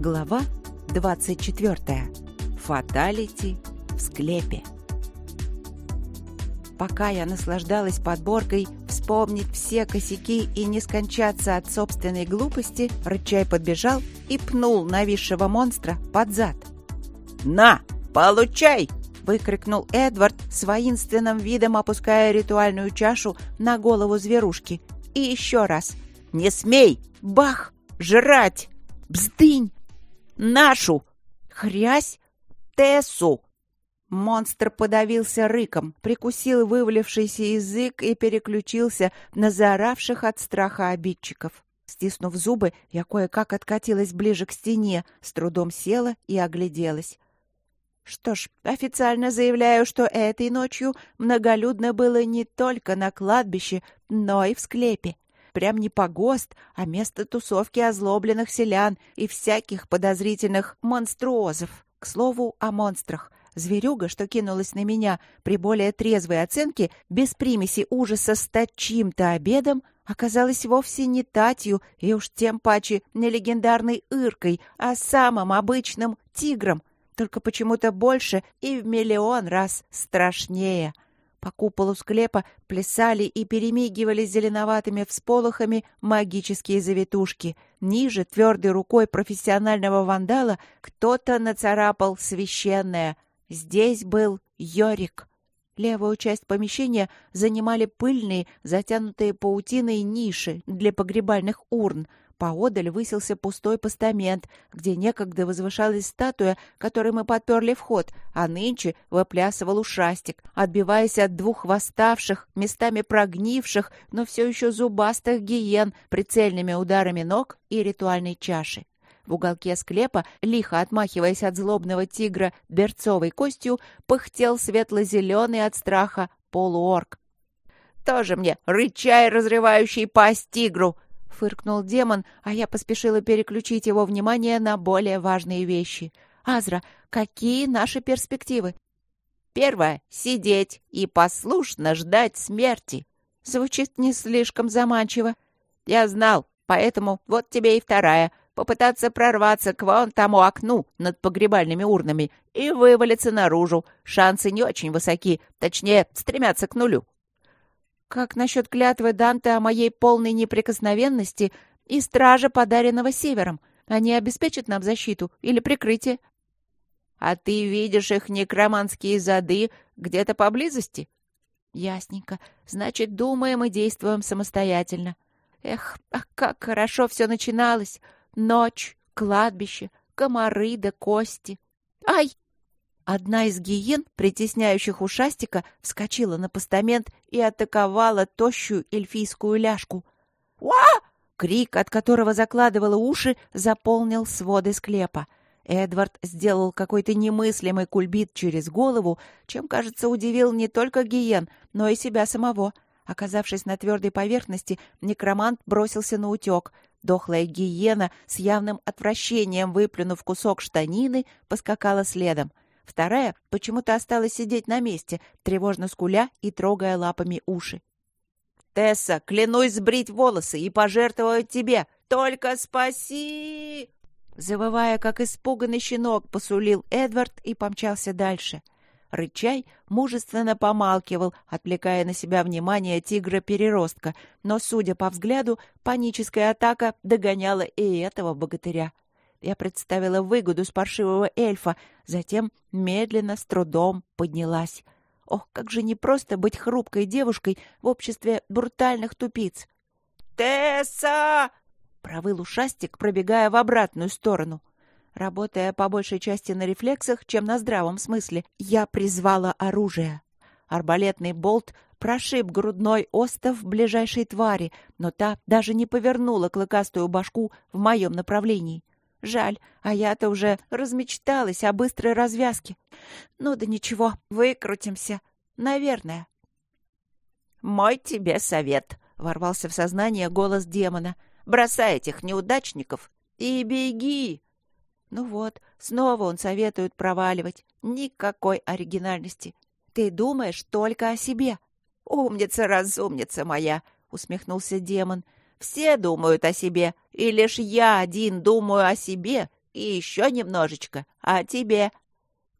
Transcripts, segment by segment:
Глава 24. Фаталити в склепе. Пока я наслаждалась подборкой вспомнить все косяки и не скончаться от собственной глупости, Рычай подбежал и пнул нависшего монстра под зад. «На, получай!» — выкрикнул Эдвард с воинственным видом, опуская ритуальную чашу на голову зверушки. И еще раз. «Не смей! Бах! Жрать! Бздынь! Нашу! Хрясь! Тессу!» Монстр подавился рыком, прикусил вывалившийся язык и переключился на заоравших от страха обидчиков. Стиснув зубы, я кое-как откатилась ближе к стене, с трудом села и огляделась. Что ж, официально заявляю, что этой ночью многолюдно было не только на кладбище, но и в склепе. Прям не погост, а место тусовки озлобленных селян и всяких подозрительных монструозов. К слову о монстрах. Зверюга, что кинулась на меня при более трезвой оценке, без примеси ужаса стать чьим-то обедом, оказалась вовсе не татью и уж тем паче не легендарной Иркой, а самым обычным тигром, только почему-то больше и в миллион раз страшнее. По куполу склепа плясали и перемигивали зеленоватыми всполохами магические завитушки. Ниже, твердой рукой профессионального вандала, кто-то нацарапал священное. Здесь был Йорик. Левую часть помещения занимали пыльные, затянутые паутиной ниши для погребальных урн. Поодаль высился пустой постамент, где некогда возвышалась статуя, которой мы подперли вход, а нынче выплясывал ушастик, отбиваясь от двух восставших, местами прогнивших, но все еще зубастых гиен прицельными ударами ног и ритуальной чаши. В уголке склепа, лихо отмахиваясь от злобного тигра берцовой костью, пыхтел светло-зеленый от страха полуорг. «Тоже мне рычай, разрывающий пасть тигру!» — фыркнул демон, а я поспешила переключить его внимание на более важные вещи. «Азра, какие наши перспективы?» «Первое — сидеть и послушно ждать смерти». Звучит не слишком заманчиво. «Я знал, поэтому вот тебе и вторая попытаться прорваться к вон тому окну над погребальными урнами и вывалиться наружу. Шансы не очень высоки, точнее, стремятся к нулю. Как насчет клятвы Данте о моей полной неприкосновенности и стража, подаренного Севером? Они обеспечат нам защиту или прикрытие? А ты видишь их некроманские зады где-то поблизости? Ясненько. Значит, думаем и действуем самостоятельно. Эх, а как хорошо все начиналось. Ночь, кладбище, комары да кости. Ай! Одна из гиен, притесняющих ушастика, вскочила на постамент и атаковала тощую эльфийскую ляжку. «Уа!» Крик, от которого закладывала уши, заполнил своды склепа. Эдвард сделал какой-то немыслимый кульбит через голову, чем, кажется, удивил не только гиен, но и себя самого. Оказавшись на твердой поверхности, некромант бросился на утек. Дохлая гиена с явным отвращением, выплюнув кусок штанины, поскакала следом. Вторая почему-то осталась сидеть на месте, тревожно скуля и трогая лапами уши. «Тесса, клянусь сбрить волосы и пожертвовать тебе! Только спаси!» Завывая, как испуганный щенок, посулил Эдвард и помчался дальше. Рычай мужественно помалкивал, отвлекая на себя внимание тигра-переростка, но, судя по взгляду, паническая атака догоняла и этого богатыря. Я представила выгоду с паршивого эльфа, затем медленно, с трудом поднялась. Ох, как же непросто быть хрупкой девушкой в обществе брутальных тупиц. «Тесса!» — провыл ушастик, пробегая в обратную сторону. Работая по большей части на рефлексах, чем на здравом смысле, я призвала оружие. Арбалетный болт прошиб грудной остов ближайшей твари, но та даже не повернула клыкастую башку в моем направлении. Жаль, а я-то уже размечталась о быстрой развязке. Ну да ничего, выкрутимся. Наверное. «Мой тебе совет», — ворвался в сознание голос демона. «Бросай этих неудачников и беги!» Ну вот, снова он советует проваливать. Никакой оригинальности. Ты думаешь только о себе. «Умница-разумница моя!» — усмехнулся демон. «Все думают о себе, и лишь я один думаю о себе И еще немножечко. А тебе?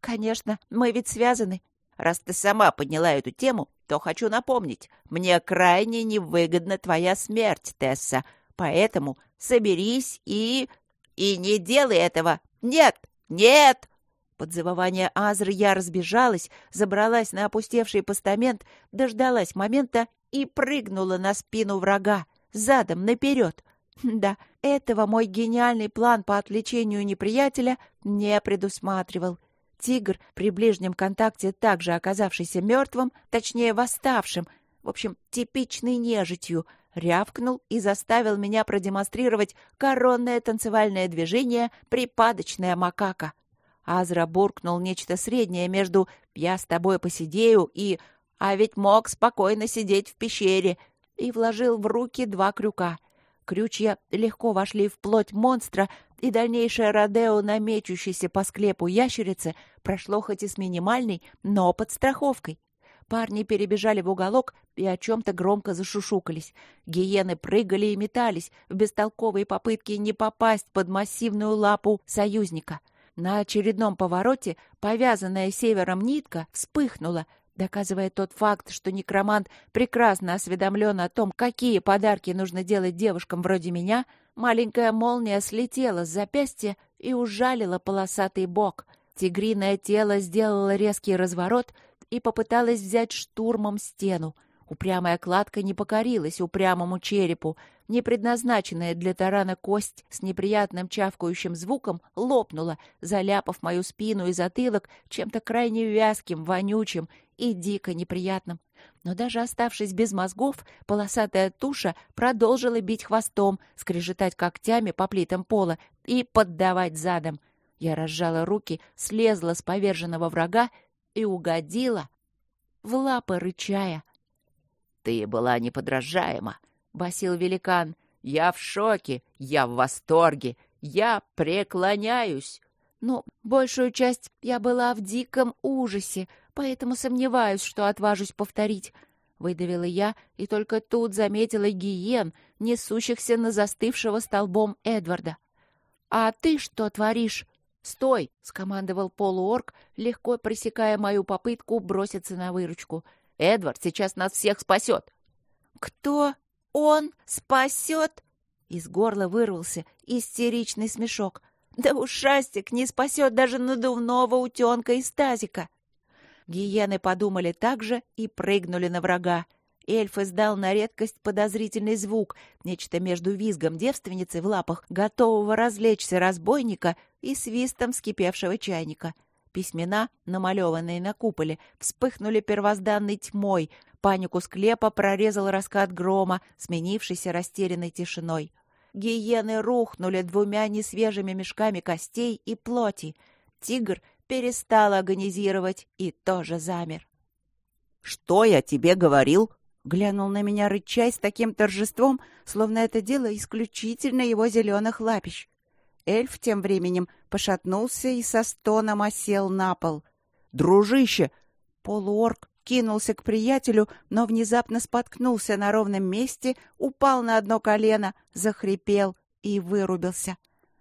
Конечно, мы ведь связаны. Раз ты сама подняла эту тему, то хочу напомнить. Мне крайне невыгодна твоя смерть, Тесса. Поэтому соберись и... И не делай этого. Нет! Нет! Под завывание Азры я разбежалась, забралась на опустевший постамент, дождалась момента и прыгнула на спину врага, задом наперед. Да, этого мой гениальный план по отвлечению неприятеля не предусматривал. Тигр, при ближнем контакте также оказавшийся мертвым, точнее восставшим, в общем, типичной нежитью, рявкнул и заставил меня продемонстрировать коронное танцевальное движение «Припадочная макака». Азра буркнул нечто среднее между «я с тобой посидею» и «а ведь мог спокойно сидеть в пещере» и вложил в руки два крюка. Крючья легко вошли в плоть монстра, и дальнейшее родео на мечущейся по склепу ящерицы прошло хоть и с минимальной, но подстраховкой. Парни перебежали в уголок и о чем-то громко зашушукались. Гиены прыгали и метались в бестолковой попытке не попасть под массивную лапу союзника. На очередном повороте повязанная севером нитка вспыхнула, доказывая тот факт, что некромант прекрасно осведомлен о том, какие подарки нужно делать девушкам вроде меня, маленькая молния слетела с запястья и ужалила полосатый бок. Тигриное тело сделало резкий разворот и попыталось взять штурмом стену — Упрямая кладка не покорилась упрямому черепу. Не предназначенная для тарана кость с неприятным чавкающим звуком лопнула, заляпав мою спину и затылок чем-то крайне вязким, вонючим и дико неприятным. Но даже оставшись без мозгов, полосатая туша продолжила бить хвостом, скрежетать когтями по плитам пола и поддавать задом. Я разжала руки, слезла с поверженного врага и угодила в лапы рычая — «Ты была неподражаема», — басил великан. «Я в шоке, я в восторге, я преклоняюсь». «Ну, большую часть я была в диком ужасе, поэтому сомневаюсь, что отважусь повторить», — выдавила я и только тут заметила гиен, несущихся на застывшего столбом Эдварда. «А ты что творишь?» «Стой!» — скомандовал полуорг, легко пресекая мою попытку броситься на выручку — Эдвард сейчас нас всех спасет. Кто? Он спасет? Из горла вырвался истеричный смешок. Да ушастик не спасет даже надувного утенка из тазика. Гиены подумали так же и прыгнули на врага. Эльф издал на редкость подозрительный звук, нечто между визгом девственницы в лапах, готового развлечься разбойника, и свистом вскипевшего чайника — Письмена, намалеванные на куполе, вспыхнули первозданной тьмой. Панику склепа прорезал раскат грома, сменившийся растерянной тишиной. Гиены рухнули двумя несвежими мешками костей и плоти. Тигр перестал агонизировать и тоже замер. «Что я тебе говорил?» Глянул на меня рычай с таким торжеством, словно это дело исключительно его зеленых лапищ. Эльф тем временем пошатнулся и со стоном осел на пол. «Дружище!» Полуорг кинулся к приятелю, но внезапно споткнулся на ровном месте, упал на одно колено, захрипел и вырубился.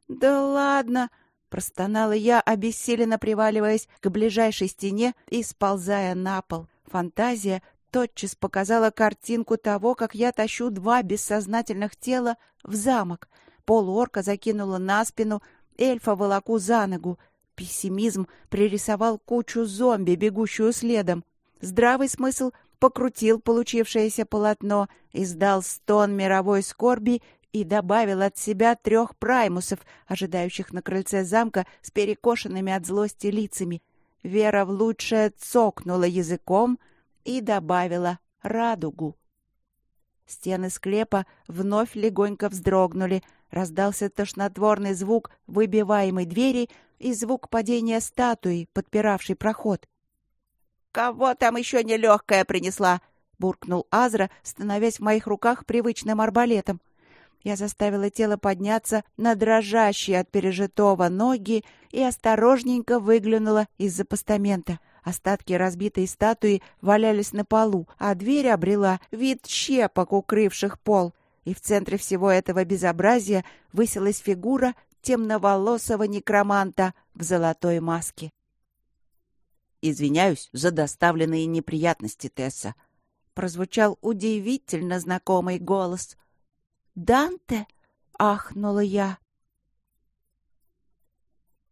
«Да ладно!» — простонала я, обессиленно приваливаясь к ближайшей стене и сползая на пол. Фантазия тотчас показала картинку того, как я тащу два бессознательных тела в замок — Полуорка закинула на спину, эльфа волоку за ногу. Пессимизм пририсовал кучу зомби, бегущую следом. Здравый смысл покрутил получившееся полотно, издал стон мировой скорби и добавил от себя трех праймусов, ожидающих на крыльце замка с перекошенными от злости лицами. Вера в лучшее цокнула языком и добавила радугу. Стены склепа вновь легонько вздрогнули, раздался тошнотворный звук выбиваемой двери и звук падения статуи, подпиравшей проход. «Кого там еще нелегкая принесла?» — буркнул Азра, становясь в моих руках привычным арбалетом. Я заставила тело подняться на дрожащие от пережитого ноги и осторожненько выглянула из-за постамента. Остатки разбитой статуи валялись на полу, а дверь обрела вид щепок, укрывших пол. И в центре всего этого безобразия высилась фигура темноволосого некроманта в золотой маске. «Извиняюсь за доставленные неприятности, Тесса», — прозвучал удивительно знакомый голос. «Данте?» — ахнула я.